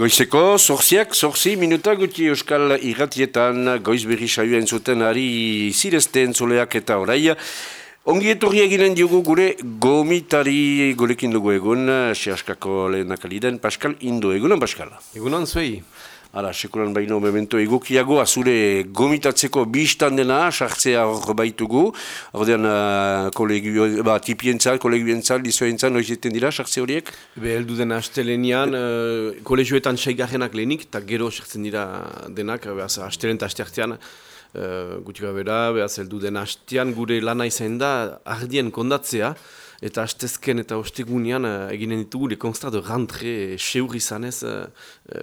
Goizeko, zorziak, zorzi, minuta guti euskal irratietan, goiz berri saioen zuten ari zirezte entzuleak eta orai. Ongi etorri eginen diogu gure gomitari gurekin dugu egun, sehaskako lehenak aliden, Pascal Indo, egunan Pascal? Egunan zuei. Ara, sekulan baino memento egokiago, azure gomitatzeko biztan dena, sartzea hor baitugu. Ordean, uh, kolegio, ba, tipientzal, kolegioentzal, dizoentzal, noizeten dira, sartze horiek? Be, heldu dena astelenian, uh, kolegioetan saigarrenak lehenik, eta gero sartzen dira denak, behaz, astelen eta asteartean, uh, gutik bera, behaz, heldu dena astean, gure lana izan da, ardien kondatzea, eta astezken eta ostegunean uh, eginen ditugu le constat de rentre seur izanez uh,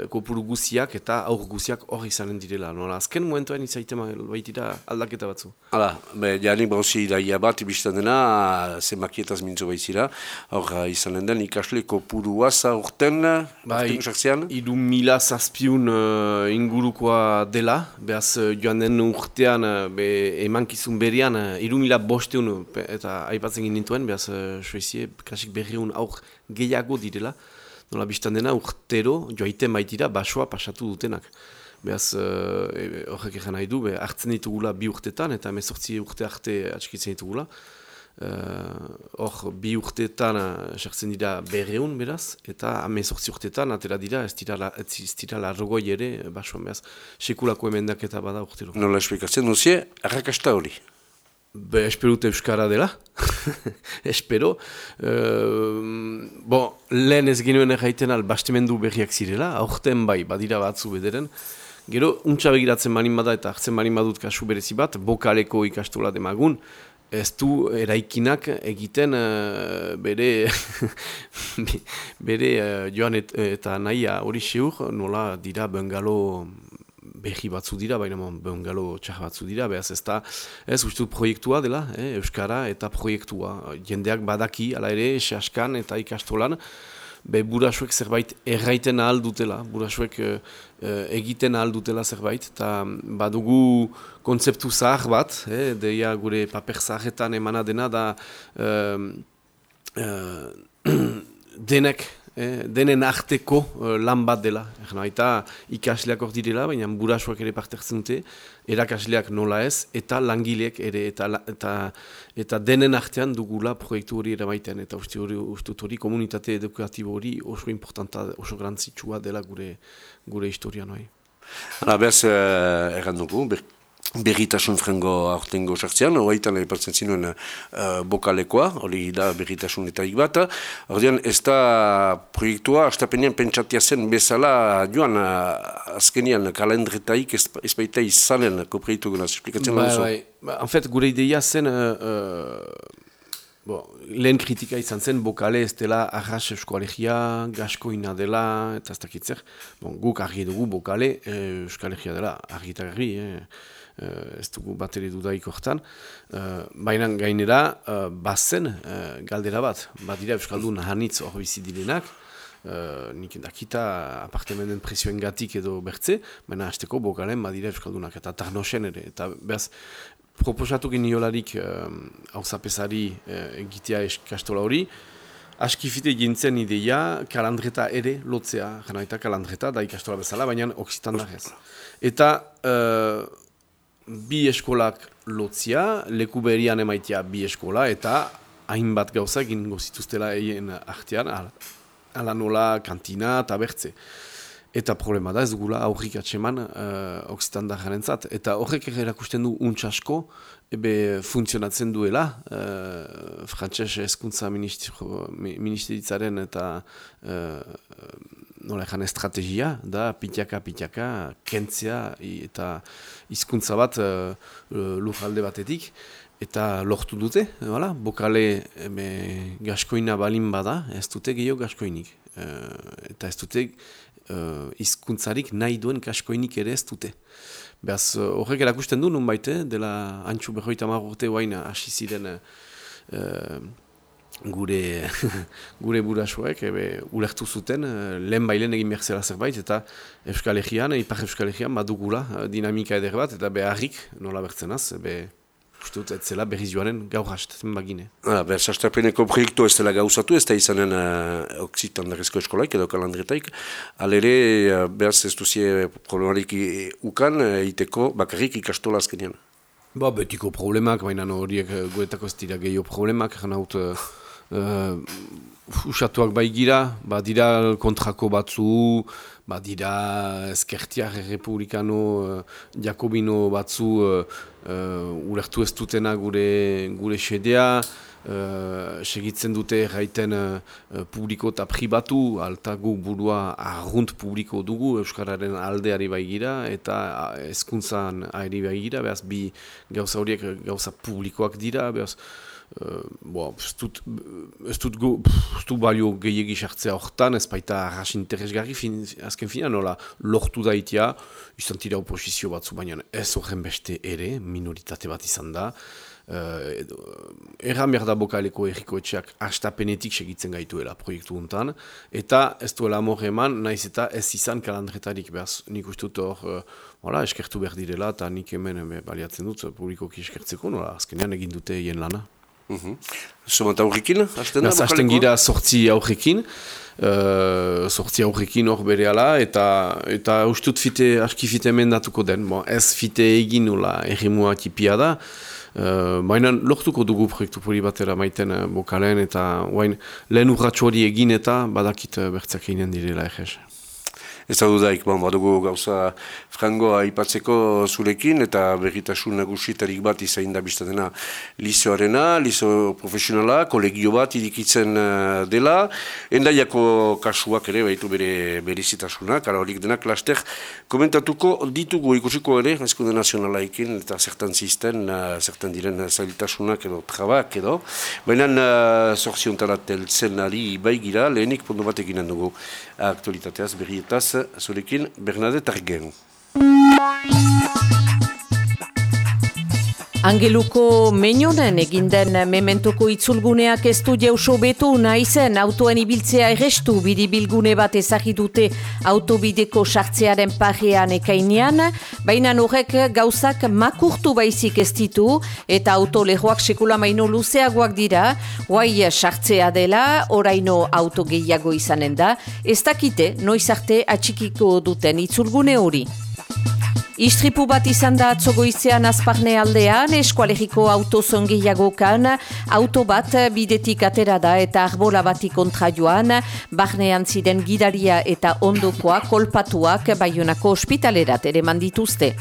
kopuru guziak eta aur guziak hor izanen direla. Nola, azken momentuan izaitema baitira aldaketa batzu. Hala, be, jani brauzi daia bat ibistan dena, zemakietaz mintzo baitzira, hor izanen den ikasle kopuru guaza urten, ba, idu mila zazpiun uh, ingurukoa dela, behaz joan den urtean, be, emankizun berian, idu mila bosteun, eta aipatzen gintuen, behaz Suezie, kasik berriun aur gehiago direla, nola biztan dena urtero joaiten baitira basoa pasatu dutenak. Beaz, eh, horrek e, nahi du, be, hartzen ditugula bi urtetan, eta emezortzi urte arte atxikitzen ditugula. Eh, hor, bi urtetan sartzen dira berreun, beraz, eta emezortzi urtetan atera dira, ez dira, la, ez dira larrogoi ere, basoan, beaz, sekulako emendaketa bada urtero. Nola esplikatzen duzie, arrakasta hori? Be, espero dute Euskara dela. espero. Uh, bon, lehen ez genuen erraiten al bastimendu berriak zirela, aurten bai, badira batzu bederen. Gero, untsa begiratzen manin bada eta hartzen manin badut kasu berezi bat, bokaleko ikastola demagun, ez du eraikinak egiten uh, bere, bere uh, joan et, eta nahia hori seur, nola dira bengalo behi batzu dira, baina bengalo txar batzu dira, behaz ez da, ez uste proiektua dela, eh, Euskara eta proiektua. Jendeak badaki, ala ere, esaskan eta ikastolan, be burasuek zerbait erraiten ahal dutela, burasuek uh, egiten ahal dutela zerbait, eta badugu kontzeptu zahar bat, eh, deia gure paper zaharretan emana dena da uh, uh, denek eh, denen arteko uh, lan bat dela. Erna, eta ikasleak hor direla, baina burasuak ere partertzen dute, erakasleak nola ez, eta langileak ere, eta, eta, eta denen artean dugula proiektu hori ere maiten, eta uste hori, uste hori komunitate edukatibo hori oso importanta, oso grantzitsua dela gure, gure historia noi. Hala, behaz, eh, errandugu, berritasun frango aurtengo sartzean, horretan lehipartzen zinuen uh, bokalekoa, hori da berritasun eta bat. Horrean ez da proiektua, astapenean pentsatia zen bezala joan uh, azkenian kalendretaik ez, ez baita izanen koproiektu gana, esplikatzen ba, bai, ba, En fait, gure ideia zen, uh, bo, lehen kritika izan zen, bokale ez dela arras euskoalegia, gaskoina dela, eta ez dakitzer. Bon, guk argi dugu bokale euskoalegia dela, argitarri, eh? Uh, ez dugu bateri dudaik hortan. Uh, Baina gainera, uh, bazen uh, galdera bat, bat dira Euskaldun hanitz hor bizi direnak, uh, nik dakita apartementen presioen gatik edo bertze, baina hasteko bokalen badira Euskaldunak eta tarnosen ere. Eta behaz, proposatu geniolarik hau uh, zapesari uh, egitea eskastola hori, Askifite gintzen ideia, kalandreta ere lotzea, jena eta kalandreta da ikastola bezala, baina oksitan da ez. Bi eskolak lotzia, leku berian emaitia bi eskola, eta hainbat gauza egin gozituztela egin artean, ala nola kantina eta bertze. Eta problema da ez gula aurrik atseman uh, oksitan zat. Eta horrek erakusten du untsasko, ebe funtzionatzen duela, uh, frantxez eskuntza ministeritzaren eta uh, nola ezan estrategia, da pitiaka, pitiaka, kentzea eta hizkuntza bat uh, lujalde batetik, eta lortu dute, wala? bokale eme, gaskoina balin bada, ez dute gehiago gaskoinik. Uh, eta ez dute hizkuntzarik nahi duen gaskoinik ere ez dute. Beaz, horrek erakusten du nun baite, dela antxu behoita marrurte guaina hasi ziren gure gure burasuek ebe ulertu zuten eh, lehen bailen egin behar zela zerbait eta Euskal Herrian, Ipar Euskal Herrian badugula eh, dinamika eder bat eta beharrik nola bertzen az, be Ustut, ez zela berriz joanen gaur hastetzen bagine. Ah, Ber, sastapeneko proiektu ez dela gauzatu, ez da izanen uh, oksitandarezko eskolak edo kalandretaik. Alere, uh, behaz ez duzie problemarik ukan, uh, iteko bakarrik ikastola azkenean. Ba, betiko problemak, baina horiek guetako ez dira gehiago problemak, gana haut, uh, uh, usatuak bai gira, ba, dira kontrako batzu, ba, dira eskertiak republikano, uh, jakobino batzu, uh, uh, ulertu ez dutena gure, gure sedea, uh, segitzen dute gaiten uh, publiko eta pribatu, alta gu burua arrunt publiko dugu Euskararen aldeari baigira eta hezkuntzan ari baigira, behaz bi gauza horiek gauza publikoak dira, behaz, Uh, bo, ez dut, ez dut, dut balio gehiagi sartzea horretan, ez baita arras interesgarri fin, azken fina, nola lortu daitea, izan tira oposizio batzu, baina ez horren beste ere, minoritate bat izan da, Uh, Erran behar da bokaleko erriko etxeak astapenetik segitzen gaituela proiektu untan, eta ez duela amor eman, naiz eta ez izan kalandretarik behaz, nik uste dut hor, uh, eskertu behar direla, eta nik hemen baliatzen dut publikoki eskertzeko, nola, azkenean egin dute hien lana. Zumata mhm. aurrekin, hasten da? Hasten gira sortzi aurrekin, uh, sortzi aurrekin hor bere ala, eta, eta ustut fite, aski fite mendatuko den. Bon, ez fite egin nula errimua tipia da, uh, baina lortuko dugu proiektu poli batera maiten uh, bokalen, eta guain, lehen urratxo hori egin eta badakit uh, bertzak direla egez ez da dudaik, bon, badugu gauza frangoa ipatzeko zurekin, eta berritasun nagusitarik bat izain da biztatena lizoarena, lizo profesionala, kolegio bat irikitzen uh, dela, endaiako kasuak ere, baitu bere berizitasunak, ara horik denak laster, komentatuko ditugu ikusiko ere, eskunde nazionalaikin, eta zertan zisten, uh, zertan diren zailtasunak edo trabak edo, baina uh, zorziontarat teltzen ari baigira, lehenik pondo bat eginen dugu aktualitateaz, berrietaz, zurekin Bernadette Argen. Angeluko menionen eginden mementoko itzulguneak ez du jauso betu naizen autoen ibiltzea errestu biribilgune bat ezagidute autobideko sartzearen parean ekainean, baina horrek gauzak makurtu baizik ez ditu eta auto lehoak sekula maino luzeagoak dira, guai sartzea dela, oraino auto gehiago izanen da, ez dakite noiz atxikiko duten itzulgune hori. Istripu bat izan da atzogoizean azparne aldean, eskualegiko auto zongiagokan, auto bat bidetik atera da eta arbola bati kontra joan, barnean ziren gidaria eta ondokoa kolpatuak baionako ospitalerat ere mandituzte.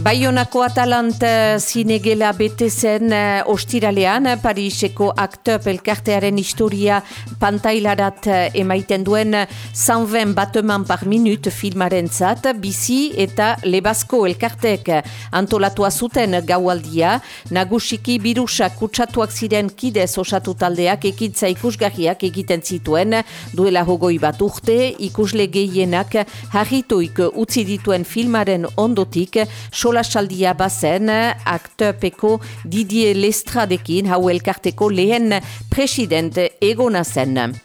Baionako Atalant zinegela bete zen uh, ostiralean, Pariseko aktöp elkartearen historia pantailarat uh, emaiten duen zanven bateman par minut filmaren zat, bizi eta lebazko elkartek antolatua zuten gaualdia, nagusiki birusak kutsatuak ziren kidez osatu taldeak ekintza ikusgarriak egiten zituen, duela hogoi bat urte, ikusle gehienak harrituik utzi dituen filmaren ondotik, solasaldia bazen aktopeko Didier Lestradekin hau elkarteko lehen president egona zen.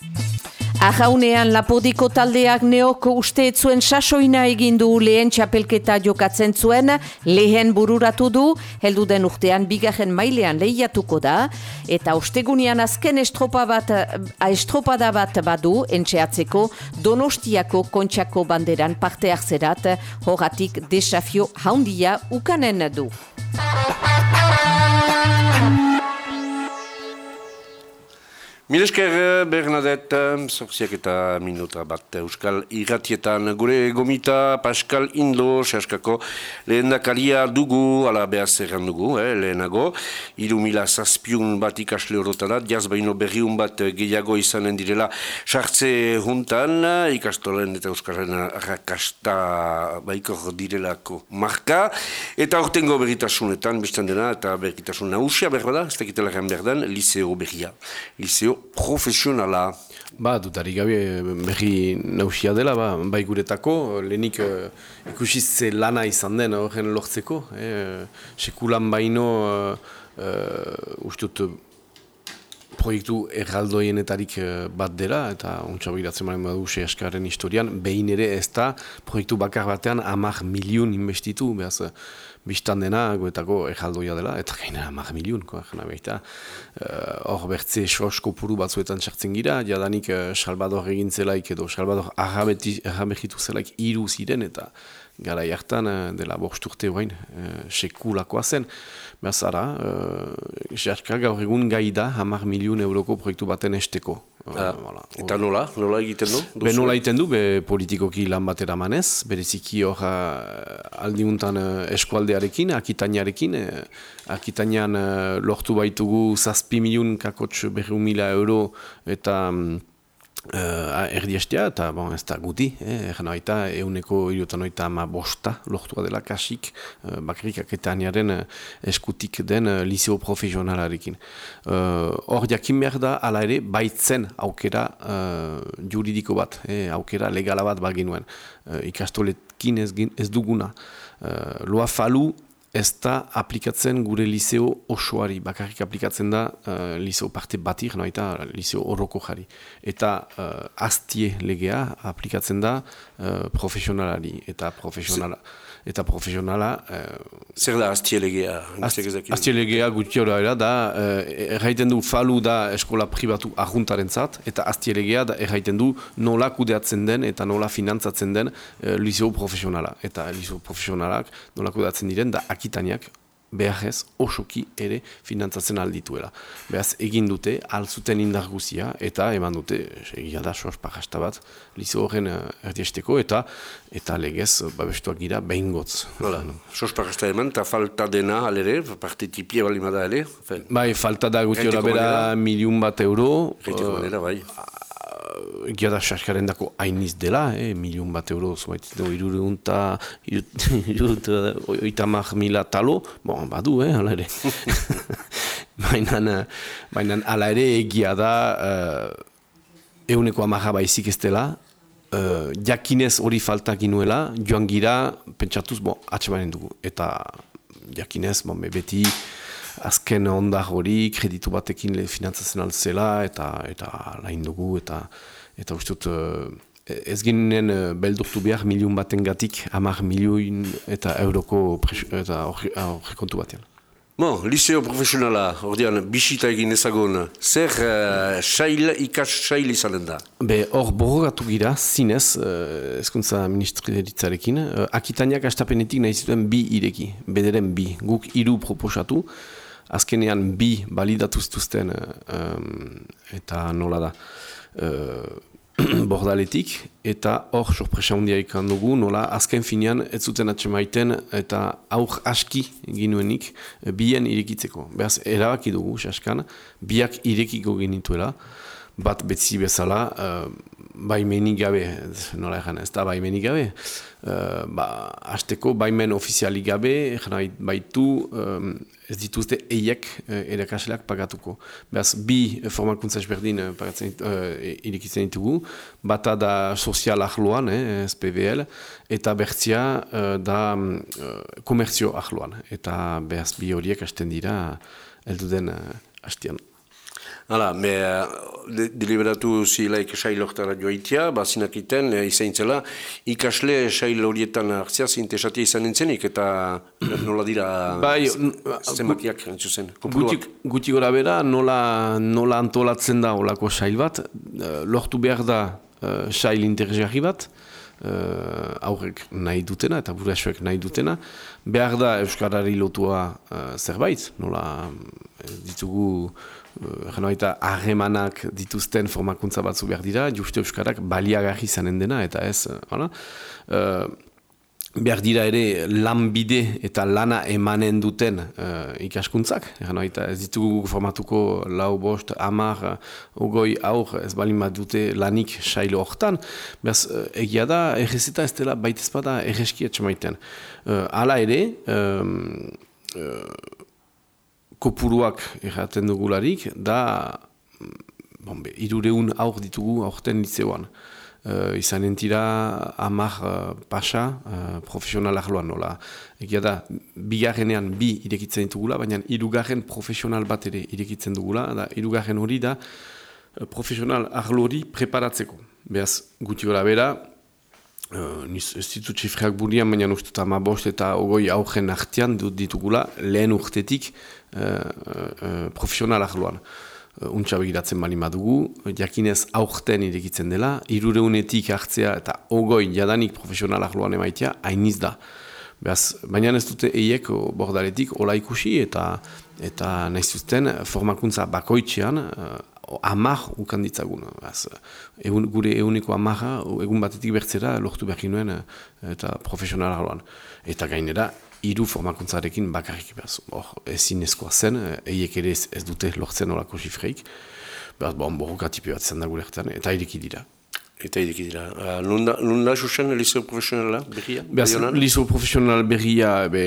Ajaunean lapodiko taldeak neok uste zuen sasoina egindu lehen txapelketa jokatzen zuen, lehen bururatu du, heldu den urtean bigarren mailean lehiatuko da, eta ostegunian azken estropa bat, estropada bat badu entxeatzeko donostiako kontxako banderan parte hartzerat, horatik desafio haundia ukanen du. Milesker eh, Bernadette, zorziak eta minuta bat Euskal Irratietan. Gure gomita Pascal Indo, sehaskako lehen dakaria dugu, ala behaz erran dugu, eh, lehenago. Iru mila zazpiun bat ikasle horotarat, jaz baino berriun bat gehiago izanen direla sartze juntan, ikastolen eta Euskarren rakasta baikor direlako marka. Eta ortengo berritasunetan, biztan dena, eta berritasun nausia berbada, ez dakitela berdan, liceo berria. Liceo profesionala. Ba, dutari gabe berri nausia dela, ba, bai guretako, lehenik uh, ikusi ze lana izan den horren lortzeko. Eh, sekulan baino, uh, ustut, proiektu erraldoienetarik bat dela, eta ontsa begiratzen maren badu eskaren historian, behin ere ez da proiektu bakar batean amak miliun investitu, behaz, biztan dena goetako ejaldoia dela, eta gaina mar miliun, jena behita. Hor uh, bertze eskosko puru batzuetan sartzen gira, jadanik uh, Salvador egin zelaik edo Salvador ahabehitu zelaik iru ziren, eta gara jartan uh, dela borsturte horrein uh, sekulakoa zen. Beaz ara, uh, gaur egun gai da hamar miliun euroko proiektu baten esteko. Ah, eta nola? Nola egiten du? Be nola egiten du, be politikoki lan batera manez, bereziki hor uh, aldiuntan uh, eskualdearekin, akitainarekin, uh, akitainan uh, lortu baitugu zazpi miliun kakotx berri mila euro eta um, Uh, erdi estea, eta bon, ez da guti, eh, baita, euneko irutan oita ama bosta lortua dela kasik, uh, bakarrik aketanearen uh, eskutik den uh, liseo profesionalarekin. Hor uh, jakin behar da, ala ere, baitzen aukera uh, juridiko bat, eh, aukera legala bat baginuen, uh, ikastoletkin ez, ez duguna. Uh, loa falu ez da aplikatzen gure liceo osoari, bakarrik aplikatzen da uh, liceo parte batik, no, eta liceo horroko jari. Eta uh, aztie legea aplikatzen da uh, profesionalari, eta profesionala eta profesionala... Uh, Zer da aztielegea? Aztielegea gutxi hori da, uh, erraiten du falu da eskola pribatu ahuntaren zat, eta aztielegea da erraiten du nola kudeatzen den eta nola finantzatzen den uh, liceo profesionala. Eta liceo profesionalak nola kudeatzen diren da akitaniak beharrez osoki ere finantzatzen aldituela. Beraz, egin dute, alzuten indar guzia, eta eman dute, egia da, sos pajasta bat, lizo horren uh, erdiesteko, eta eta legez, babestuak gira, behin gotz. Hala, sos pajasta eman, eta falta dena, alere, parte tipie bali da, ere? Bai, falta da guti hori bera miliun bat euro. Reitiko uh, bai egia da saskaren dako hainiz dela, eh, milion bat euro zuait, irure unta, irure oita mila talo, bon, badu, eh, ala ere. Baina, ala ere egia da, uh, euneko amaja baizik ez dela, uh, jakinez hori faltak inuela, joan gira, pentsatuz, bon, atxe dugu, eta jakinez, bon, beti, azken onda hori kreditu batekin finantzatzen altzela eta eta lain dugu eta eta ustut uh, ez ginen uh, beldurtu behar miliun baten gatik hamar miliun eta euroko eta horri kontu batean. Bon, liceo profesionala, ordean, bisita egin ezagun, zer uh, sail, ikas sail izanen da? Be, hor borrogatu gira, zinez, uh, ezkuntza ministrideritzarekin, uh, akitaniak astapenetik nahi zituen bi ireki, bederen bi, guk iru proposatu, azkenean bi balidatuztuzten um, eta nola da uh, bordaletik eta hor sorpresa hundia ikan dugu nola azken finean ez zuten atxemaiten eta aur aski ginuenik bien irekitzeko. Beraz, erabaki dugu, saskan, biak irekiko genituela, bat betzi bezala, uh, baimenik gabe, nola egan ez da baimenik gabe, uh, ba, azteko baimen ofizialik gabe, egan baitu, um, ez dituzte eiek uh, erakasleak pagatuko. Beaz, bi formakuntza esberdin uh, irikitzen ditugu, bata da sozial ahloan, eh, SPVL, eta bertzia uh, da uh, komerzio ahloan. Eta beaz, bi horiek hasten dira, eldu den uh, hastian. Hala, me deliberatu zilaik sail horretara joaitia, bazinak iten, e, izan zela, ikasle sail horietan hartzia zintesatia izan entzenik, eta nola dira bai, zenbakiak entzuzen. Guti gora bera, nola, nola antolatzen da olako sail bat, uh, lortu behar da uh, sail interesgarri bat, uh, aurrek nahi dutena eta burasoek nahi dutena. Behar da Euskarari lotua uh, zerbait, nola ditugu Geno eta harremanak dituzten formakuntza batzu behar dira, juste Euskarak baliagarri zanen dena, eta ez, hala. Uh, behar dira ere lanbide eta lana emanen duten uh, ikaskuntzak. Geno eta ez ditugu formatuko lau bost, amar, ogoi aur, ez balin bat dute lanik sailo hortan. Beraz, uh, egia da, errezeta ez dela baitezpada erreski etxamaiten. Uh, ala ere, um, kopuruak erraten dugularik, da bon, be, irureun aur ditugu aurten liceoan. Uh, izan entira amak uh, pasa uh, profesional ahloan nola. Egia da, bigarrenean bi irekitzen ditugula, baina irugarren profesional bat ere irekitzen dugula, da irugarren hori da uh, profesional ahlo hori preparatzeko. Beaz, guti gora bera, Uh, ez ditut txifreak burian, baina uste ma bost eta ogoi aurren artean ditugula lehen urtetik uh, uh, profesionalak luan. Uh, untsa begiratzen bali madugu, jakinez aurten irekitzen dela, irureunetik hartzea eta ogoi jadanik profesionalak luan emaitea, hainiz da. Beaz, baina ez dute eiek bordaretik ola ikusi eta eta nahi zuzten formakuntza bakoitzean amar ukan ditzagun. egun, gure eguneko amarra, egun batetik bertzera, lortu behar nuen eh, eta profesionala joan. Eta gainera, hiru formakuntzarekin bakarrik behaz. Hor, ezin ezkoa zen, eh, eiek ere ez, ez dute lortzen olako xifreik. Behaz, bon, borrokatipe bat zen da gure eta ireki dira. Eta ideki dira. Uh, Nun da jusen liceo profesionala berria? Beaz, liceo profesional berria be,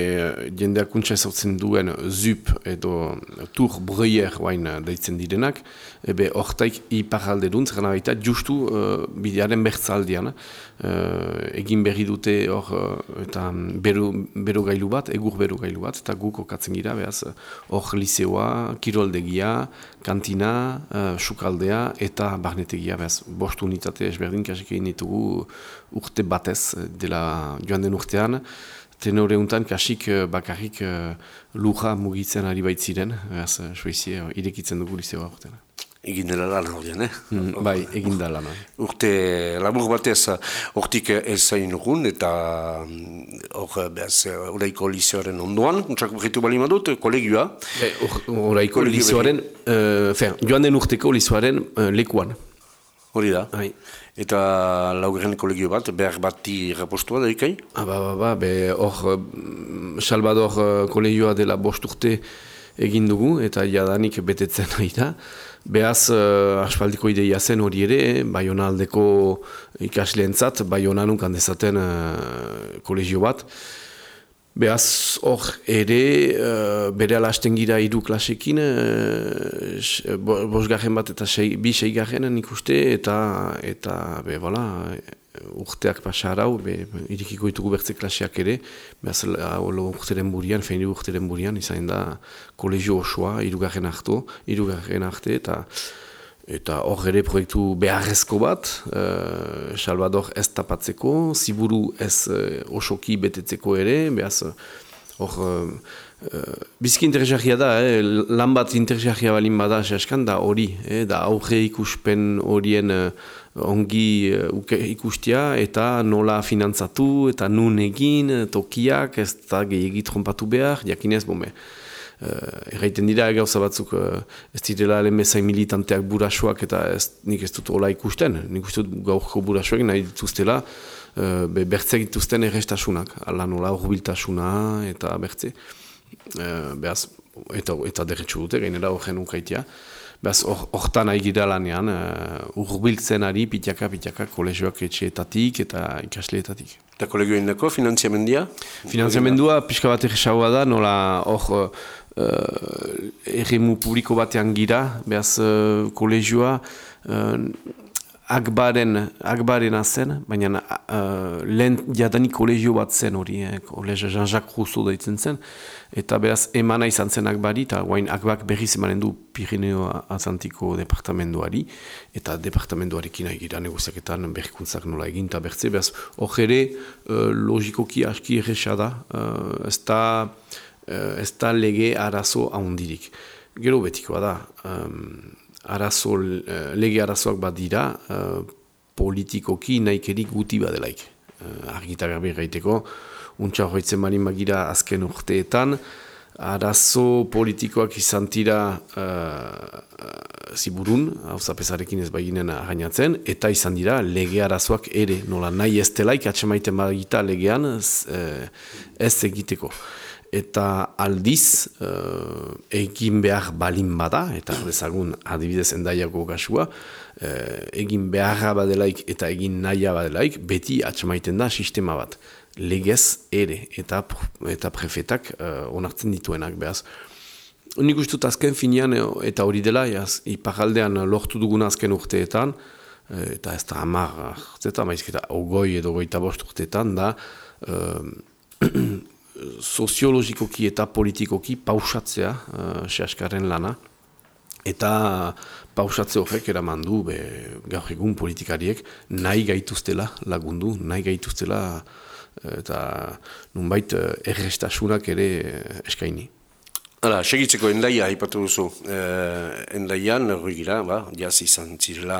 jendeak kuntsa ezautzen duen ZUP edo Tour Breuer guain daitzen direnak. Ebe hortaik iparalde duen, zer baita justu uh, bidearen bertzaldian. Uh, egin berri dute hor uh, eta beru, beru gailu bat, egur beru gailu bat, eta guk okatzen gira, behaz, hor liceoa, kiroldegia, kantina, uh, sukaldea eta barnetegia, behaz, bost unitate ezberdin kasik egin ditugu urte batez dela joan den urtean. Tenore untan kasik eh, bakarrik uh, luja mugitzen ari baitziren, behaz, suizie, irekitzen dugu lizeoa urtean. Egin dela lan hori, eh? Mm, bai, egin dela lan. Urte, labur batez, hortik ez zain urgun, eta hor, behaz, oraiko lizeoaren ondoan, untsak berritu bali madut, kolegioa. Oraiko lizeoaren, uh, joan den urteko lizeoaren uh, lekuan. Hori da. Hai. Eta laugarren kolegio bat, behar bati rapostua da ikai? Ah, ba, ba, ba, be, hor, mm, Salvador uh, kolegioa dela bost urte egin dugu, eta jadanik betetzen nahi da. Beaz, uh, aspaldiko ideia zen hori ere, Bayona aldeko ikasleentzat, Bayona nunkan dezaten uh, kolegio bat. Beaz, hor, ere, uh, bere alasten gira iru klasekin, uh, bos bat eta sei, bi sei garen nik uste, eta, eta be, bola, urteak pasarau, be, irikiko ditugu bertze klaseak ere, beaz, urteren burian, fein urteren burian, izan da, kolegio osoa, iru garen hartu, iru garen arte, eta Eta hor ere proiektu beharrezko bat, uh, Salvador ez tapatzeko, ziburu ez uh, osoki betetzeko ere, behaz hor uh, uh, bizki interesagia da, eh? lan bat interesagia balin bada saskan da hori, eh? da aurre ikuspen horien uh, ongi uh, ikustia eta nola finantzatu eta nun egin, tokiak, ez da gehiagit trompatu behar, jakinez bombe uh, erraiten dira gauza batzuk uh, ez direla elemezain militanteak burasoak eta ez, nik ez dut hola ikusten. Nik uste dut gaurko burasoak nahi dituztela uh, be, bertze dituzten errestasunak. Ala nola horbiltasuna eta bertze. Uh, behaz, eta, eta derretxu dute, gainera horren unkaitia. Behaz, hortan or, nahi gira lanean, uh, urbiltzen ari pitiaka, kolegioak etxeetatik eta ikasleetatik. Eta kolegioen dako, finanziamendia? Finanziamendua, pixka bat egisagoa da, nola hor uh, erremu publiko batean gira, behaz uh, kolegioa, uh, akbaren, akbaren azen, baina uh, lehen jadanik kolegio bat zen hori, eh, kolegio Jean-Jacques Rousseau daitzen zen, eta beraz emana izan zen akbari, eta guain akbak berriz emanen du Pirineo Azantiko departamenduari, eta departamenduarekin nahi gira negoziaketan berrikuntzak nola egin, eta bertze, beraz hor ere uh, logikoki aski errexada, uh, ez da uh, ez da lege arazo ahondirik. Gero betikoa da, um, arazo, uh, lege arazoak bat dira, uh, politikoki nahikerik guti badelaik. Uh, argita garbi gaiteko, untsa horretzen bali magira azken urteetan, arazo politikoak izan tira uh, ziburun, hau zapesarekin ez baginen againatzen, eta izan dira lege arazoak ere, nola nahi ez delaik, atxemaiten bagita legean ez egiteko eta aldiz uh, egin behar balin bada, eta dezagun adibidez endaiako gasua, uh, egin beharra badelaik eta egin nahia badelaik, beti atxamaiten da sistema bat. Legez ere eta, eta prefetak uh, onartzen dituenak behaz. Nik ustut azken finean eta hori dela, jaz, iparaldean lortu duguna azken urteetan, eta ez da hamar, zeta maizketa, ogoi edo goita bost urteetan da, soziologikoki eta politikoki pausatzea uh, lana. Eta pausatze horrek eraman du, be, gaur egun politikariek nahi gaituztela lagundu, nahi gaituztela eta nunbait errestasunak ere eskaini. Hala, segitzeko endaia haipatu duzu. Eh, endaian, hori gira, ba, jaz izan zirela.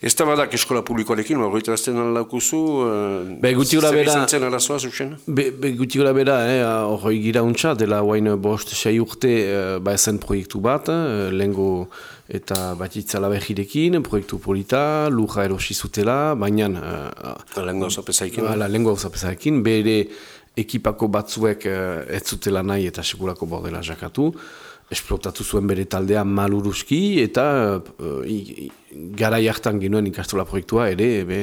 Ez da badak eskola publikoarekin, ba, hori trazten alaukuzu, eh, be, guti gura bera, arazoa zuzen? Be, be, guti gura bera, eh, hori gira untsa, dela guain bost sei urte eh, ba esen proiektu bat, eh, lengo eta bat itzala behirekin, proiektu polita, lurra erosi zutela, baina... Eh, lengo zapezaekin. Ba, lengo zapezaekin, bere ekipako batzuek uh, ez zutela nahi eta segurako bordela jakatu, esplotatu zuen bere taldea maluruski eta uh, gara jartan genuen ikastola proiektua ere be,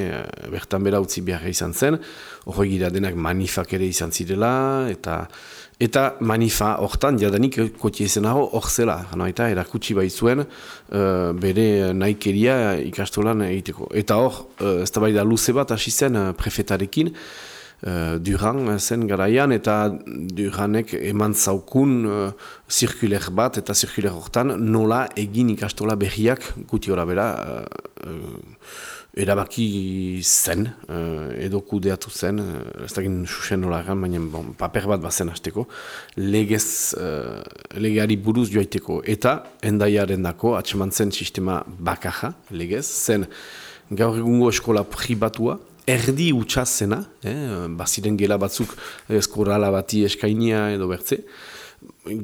bertan bera utzi behar izan zen, hori gira denak manifak ere izan zirela eta eta manifa hortan jadanik kotie hau hor zela, no, eta erakutsi bai zuen uh, bere naikeria ikastolan egiteko. Eta hor, uh, ez da bai da luze bat hasi zen uh, prefetarekin, uh, Duran zen garaian eta Duranek eman zaukun uh, zirkuler bat eta zirkuler hortan nola egin ikastola berriak guti hori bera uh, erabaki zen uh, edo kudeatu zen uh, ez da ginen susen nola egan baina bon, paper bat bazen hasteko legez uh, legeari buruz joaiteko. Eta endaiaren dako atseman zen sistema bakaja legez zen gaur egungo eskola pribatua erdi utxazena, eh, baziren gela batzuk eskorala bati eskainia edo bertze,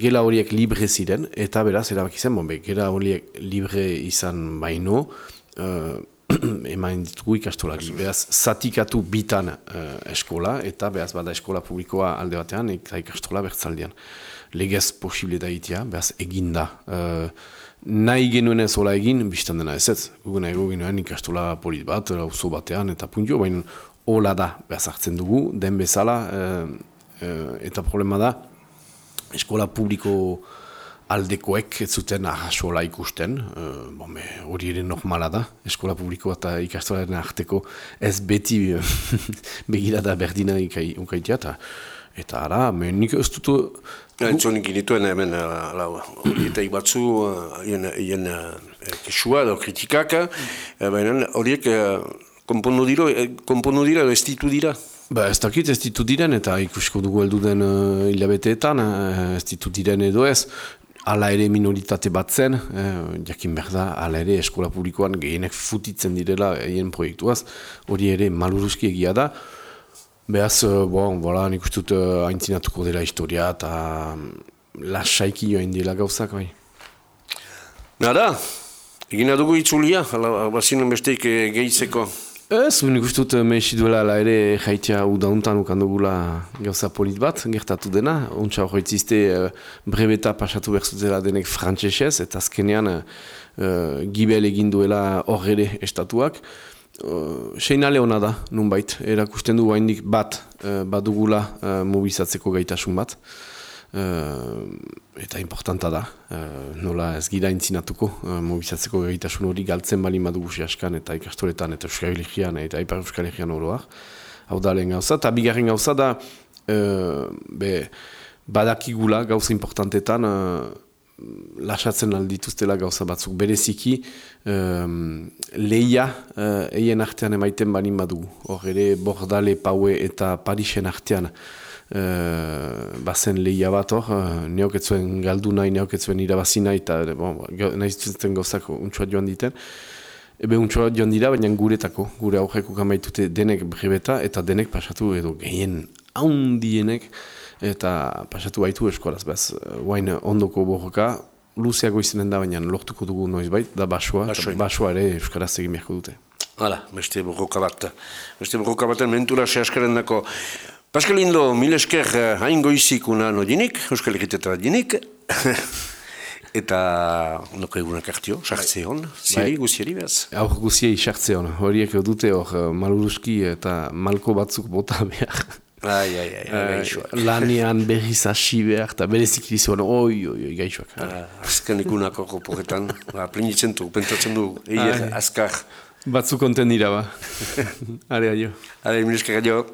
gela horiek libre ziren, eta beraz, erabak izan, bon, gela horiek libre izan baino, uh, eman ditugu ikastolak. Beraz, zatikatu bitan uh, eskola, eta beraz, bada eskola publikoa alde batean, eta ikastola bertzaldean. Legez posible da itia, beraz, eginda. Uh, nahi genuen ez hola egin, biztan dena ez ez. Gugun nahi genuen ikastola polit bat, oso batean, eta puntio, baina hola da, behaz hartzen dugu, den bezala, e, eta problema da, eskola publiko aldekoek ez zuten ahasola ikusten, e, hori ere normala da, eskola publiko eta ikastolaren arteko ez beti begirada berdina ikaitia, eta Eta ara, nik ez dutu... Entzun ginituen hemen, eh, eta ibatzu, eh, hien eh, kesua edo kritikak, baina horiek konponu dira, konponu dira edo ez ditu dira? Ba, ez dakit ez ditu diren, eta ikusko dugu heldu den uh, hilabeteetan, ez ditu diren edo ez, ala ere minoritate bat zen, jakin behar da, ala ere eskola publikoan gehienek futitzen direla hien proiektuaz, hori ere maluruski egia da, Beaz, uh, bon, voilà, nik ustut uh, haintzinatuko dela historia eta um, lasaiki joan dela gauzak, bai. Nada, egin dugu itzulia, bazinen besteik e, gehitzeko. Ez, nik uh, mehisi duela ala ere jaitea udauntan ukandugula gauza polit bat, gertatu dena. Ontsa hori itzizte uh, brebeta pasatu berzutela denek frantzesez, eta azkenean uh, gibel egin duela horre estatuak. Uh, Seinale hona da, nunbait, erakusten du haindik bat uh, badugula uh, mobilizatzeko gaitasun bat. Uh, eta importanta da, uh, nola ez gira intzinatuko uh, mobilizatzeko gaitasun hori galtzen bali madugu askan eta ikastoretan eta Euskal Herrian eta Ipar Euskal Herrian oroak. Hau da lehen gauza, eta bigarren gauza da, uh, be, badakigula gauza importantetan, lasatzen aldituztela gauza batzuk. Bereziki, um, leia uh, eien artean emaiten banin badu. Hor ere, Bordale, Paue eta Parisen artean uh, bazen leia bat hor, uh, neoketzuen galdu nahi, neoketzuen irabazi nahi, eta bon, nahi zuten gauzak untsuat joan diten. Ebe untsuat joan dira, baina guretako, gure aurreko kamaitute denek bribeta, eta denek pasatu edo gehien haundienek, eta pasatu baitu eskolaz, bez, guain ondoko borroka, luzeago izanen da, baina lortuko dugu noiz bait, da basua, basua ere euskaraz egin beharko dute. Hala, beste borroka bat, beste borroka baten mentura sehaskaren dako. Pascal Indo, mil esker eh, hain goizik una dinik, euskal egitetra dinik, eta ondoko egunak hartio, sartze hon, ziri, bai. guzieri behaz? Aur guziei sartze hon, horiek dute hor eh, maluruski eta malko batzuk bota behar. Ai, ai, ai, ai, gaixoak. Lanian berriz hasi behar, eta berezik dizuan, oi, oi, oi, gaixoak. Ah, azken ikunak hori poketan, ba, plinitzen du, pentsatzen du, eier, azkar. Batzu konten dira, ba. Are, adio. Are, miliskak adio.